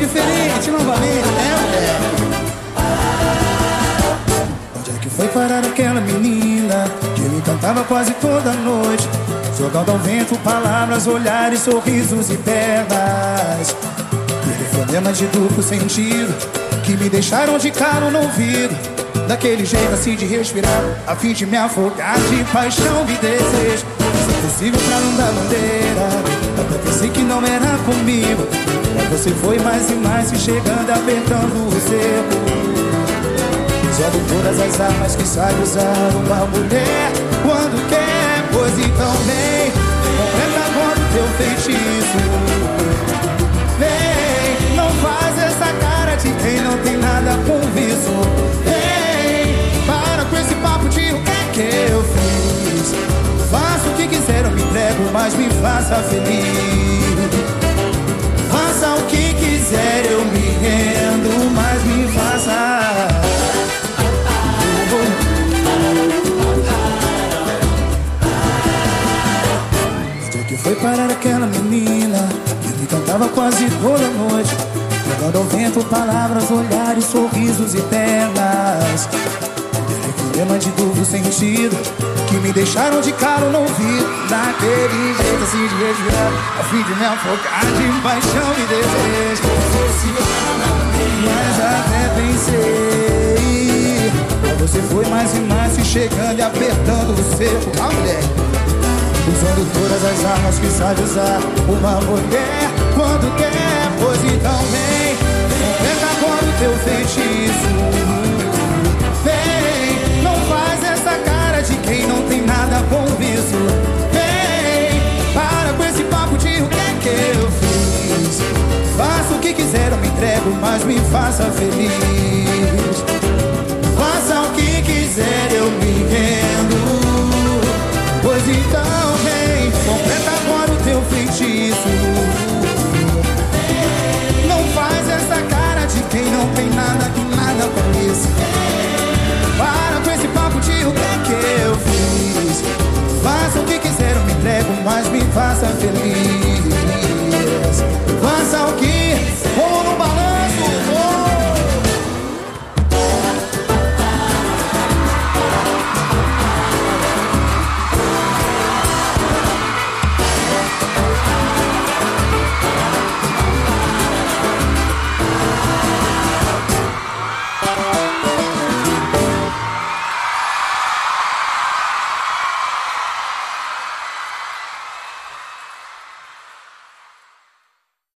diferente novamente, né, mulher? Onde é que foi parar aquela menina que me cantava quase toda noite? Jogando ao vento palavras, olhares, sorrisos e pernas. Telefonemas de duplo sentido que me deixaram de caro no ouvido. Daquele jeito assim de respirar, a fim de me afogar de paixão e desejo. Se possível pra não dar bandeira, até pensei que não era comigo. Mas você foi mais e mais se chegando, apertando o cerco. Jogo todas as armas que sabe usar uma mulher quando quer, pois então vem, completa agora o teu feitiço. Mas me faça feliz. Faça o que quiser, eu me rendo, mas me faça. Onde que foi parar aquela menina que me cantava quase toda noite? Jogando ao vento palavras, olhares, sorrisos e pernas. Telefonema de duplo sentido que me deixaram de caro no ouvido. Daquele jeito assim de respirar, a fim de me afogar de paixão e desejo. Mas até pensei, você foi mais e mais se chegando e apertando o cerco. A mulher. Usando todas as armas que sabe usar Uma mulher quando quer Pois então vem Completa agora o teu feitiço mas me faça feliz. Faça o que quiser, eu me rendo. Pois então, vem, completa agora o teu feitiço. Não faz essa cara de quem não tem nada que nada parece. Para com esse papo de o que é que eu fiz. Faça o que quiser, eu me entrego, mas me faça feliz.